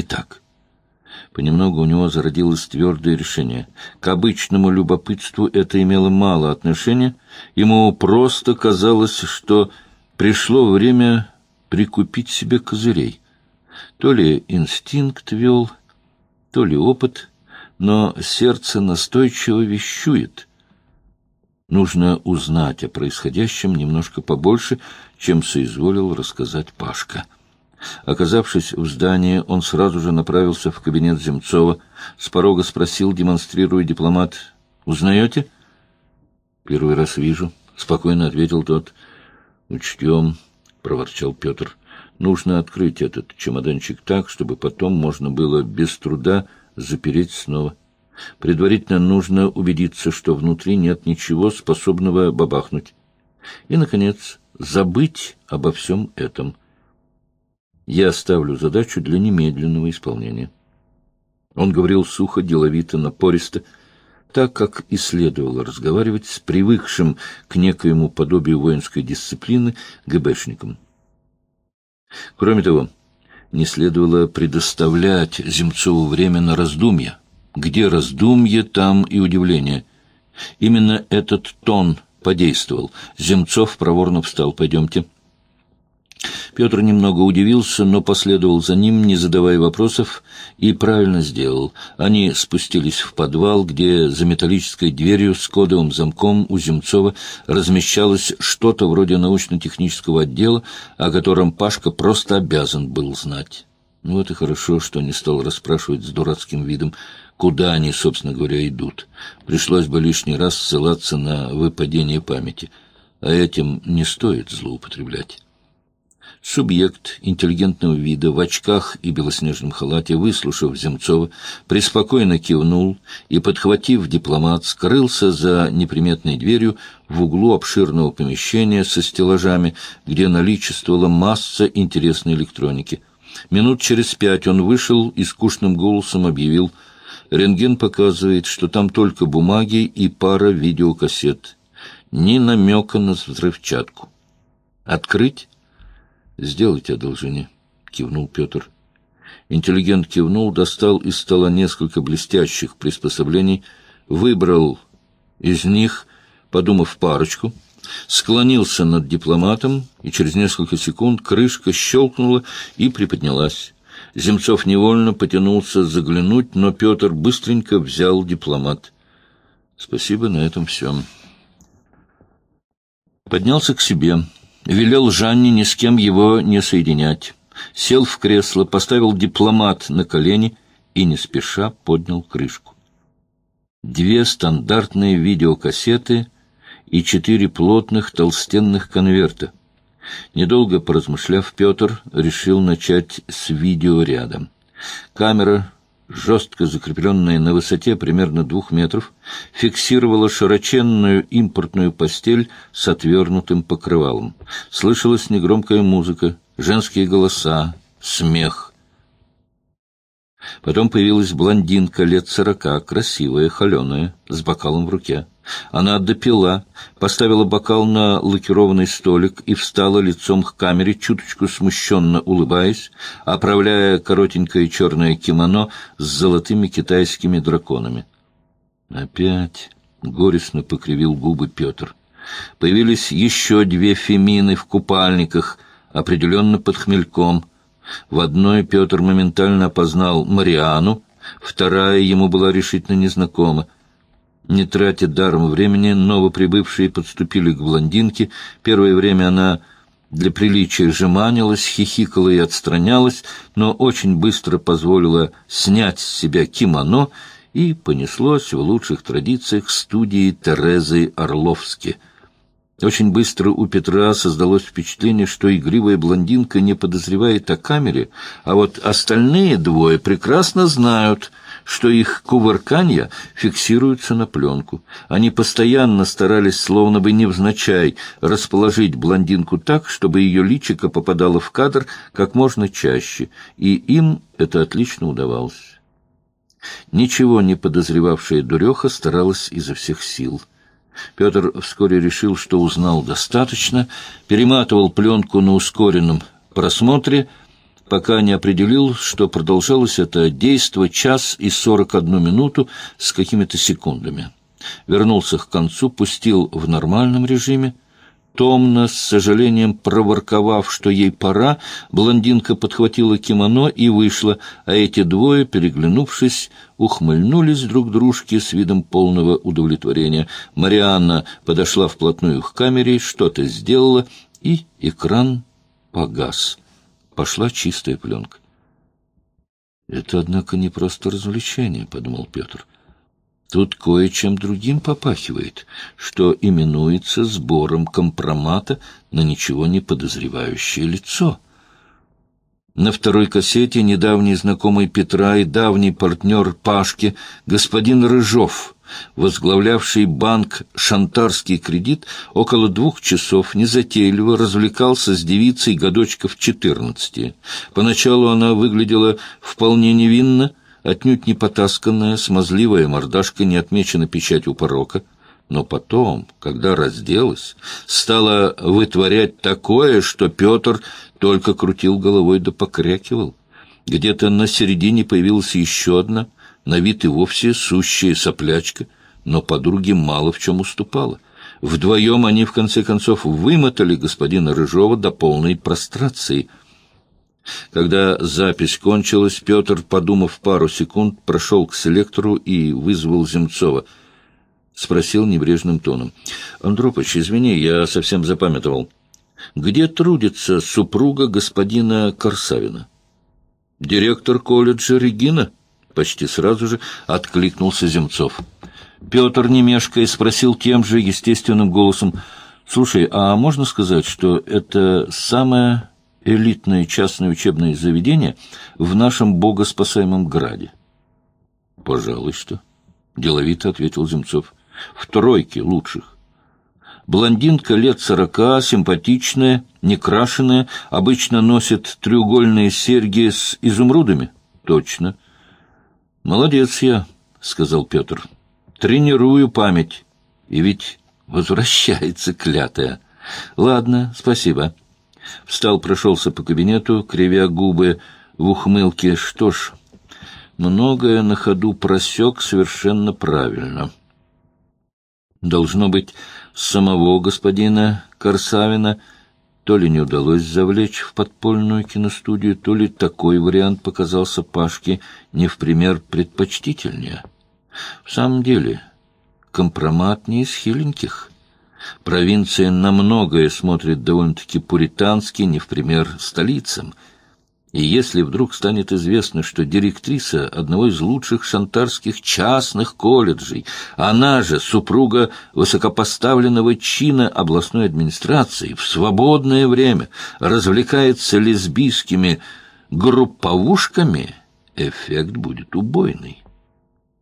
Итак, понемногу у него зародилось твердое решение. К обычному любопытству это имело мало отношения. Ему просто казалось, что пришло время прикупить себе козырей. То ли инстинкт вел, то ли опыт, но сердце настойчиво вещует. Нужно узнать о происходящем немножко побольше, чем соизволил рассказать Пашка. Оказавшись в здании, он сразу же направился в кабинет Земцова. С порога спросил, демонстрируя дипломат, «Узнаете?» «Первый раз вижу», — спокойно ответил тот. «Учтем», — проворчал Петр. «Нужно открыть этот чемоданчик так, чтобы потом можно было без труда запереть снова. Предварительно нужно убедиться, что внутри нет ничего, способного бабахнуть. И, наконец, забыть обо всем этом» я оставлю задачу для немедленного исполнения. Он говорил сухо, деловито, напористо, так как и следовало разговаривать с привыкшим к некоему подобию воинской дисциплины ГБшником. Кроме того, не следовало предоставлять Земцову время на раздумья. Где раздумье, там и удивление. Именно этот тон подействовал. Земцов проворно встал. «Пойдемте». Петр немного удивился, но последовал за ним, не задавая вопросов, и правильно сделал. Они спустились в подвал, где за металлической дверью с кодовым замком у Земцова размещалось что-то вроде научно-технического отдела, о котором Пашка просто обязан был знать. Ну вот и хорошо, что не стал расспрашивать с дурацким видом, куда они, собственно говоря, идут. Пришлось бы лишний раз ссылаться на выпадение памяти, а этим не стоит злоупотреблять. Субъект интеллигентного вида в очках и белоснежном халате, выслушав Земцова, преспокойно кивнул и, подхватив дипломат, скрылся за неприметной дверью в углу обширного помещения со стеллажами, где наличествовала масса интересной электроники. Минут через пять он вышел и скучным голосом объявил «Рентген показывает, что там только бумаги и пара видеокассет. Ни намека на взрывчатку. Открыть?» «Сделайте одолжение», — кивнул Петр. Интеллигент кивнул, достал из стола несколько блестящих приспособлений, выбрал из них, подумав парочку, склонился над дипломатом, и через несколько секунд крышка щелкнула и приподнялась. Земцов невольно потянулся заглянуть, но Петр быстренько взял дипломат. «Спасибо, на этом все». Поднялся к себе велел Жанне ни с кем его не соединять. Сел в кресло, поставил дипломат на колени и не спеша поднял крышку. Две стандартные видеокассеты и четыре плотных толстенных конверта. Недолго поразмышляв, Петр решил начать с видеоряда. Камера жестко закрепленная на высоте примерно двух метров, фиксировала широченную импортную постель с отвернутым покрывалом. Слышалась негромкая музыка, женские голоса, смех. Потом появилась блондинка лет сорока, красивая, холеная, с бокалом в руке. Она допила, поставила бокал на лакированный столик и встала лицом к камере, чуточку смущенно улыбаясь, оправляя коротенькое черное кимоно с золотыми китайскими драконами. Опять горестно покривил губы Петр. Появились еще две фемины в купальниках, определенно под хмельком. В одной Петр моментально опознал Мариану, вторая ему была решительно незнакома. Не тратя даром времени, новоприбывшие подступили к блондинке. Первое время она для приличия жеманилась, хихикала и отстранялась, но очень быстро позволила снять с себя кимоно и понеслось в лучших традициях студии Терезы Орловски — очень быстро у Петра создалось впечатление, что игривая блондинка не подозревает о камере, а вот остальные двое прекрасно знают, что их кувырканья фиксируются на пленку. Они постоянно старались, словно бы невзначай, расположить блондинку так, чтобы ее личико попадало в кадр как можно чаще, и им это отлично удавалось. Ничего не подозревавшая дуреха старалась изо всех сил — Петр вскоре решил, что узнал достаточно, перематывал пленку на ускоренном просмотре, пока не определил, что продолжалось это действо час и сорок одну минуту с какими-то секундами. Вернулся к концу, пустил в нормальном режиме, Томно, с сожалением проворковав, что ей пора, блондинка подхватила кимоно и вышла, а эти двое, переглянувшись, ухмыльнулись друг дружке с видом полного удовлетворения. Марианна подошла вплотную к камере, что-то сделала, и экран погас. Пошла чистая пленка. «Это, однако, не просто развлечение», — подумал Петр. Тут кое-чем другим попахивает, что именуется сбором компромата на ничего не подозревающее лицо. На второй кассете недавний знакомый Петра и давний партнер Пашки, господин Рыжов, возглавлявший банк «Шантарский кредит», около двух часов незатейливо развлекался с девицей годочков четырнадцати. Поначалу она выглядела вполне невинно, отнюдь не потасканная, смазливая мордашка не отмечена печатью порока, но потом, когда разделась, стала вытворять такое, что Петр только крутил головой да покрякивал. Где-то на середине появилась еще одна, на вид и вовсе сущая соплячка, но подруге мало в чем уступала. Вдвоем они, в конце концов, вымотали господина Рыжова до полной прострации — когда запись кончилась, Петр, подумав пару секунд, прошел к селектору и вызвал Земцова. Спросил небрежным тоном. — Андропыч, извини, я совсем запамятовал. Где трудится супруга господина Корсавина? — Директор колледжа Регина? — почти сразу же откликнулся Земцов. Петр, не мешкая, спросил тем же естественным голосом. — Слушай, а можно сказать, что это самая элитное частное учебное заведение в нашем богоспасаемом граде? — Пожалуй, что. — деловито ответил Земцов. — В тройке лучших. Блондинка лет сорока, симпатичная, некрашенная, обычно носит треугольные серьги с изумрудами? — Точно. — Молодец я, — сказал Петр. — Тренирую память. И ведь возвращается клятая. Ладно, спасибо. — Встал, прошелся по кабинету, кривя губы в ухмылке. Что ж, многое на ходу просек совершенно правильно. Должно быть, самого господина Корсавина то ли не удалось завлечь в подпольную киностудию, то ли такой вариант показался Пашке не в пример предпочтительнее. В самом деле, компромат не из хиленьких — Провинция на многое смотрит довольно-таки пуритански, не в пример столицам. И если вдруг станет известно, что директриса одного из лучших шантарских частных колледжей, она же супруга высокопоставленного чина областной администрации, в свободное время развлекается лесбийскими групповушками, эффект будет убойный.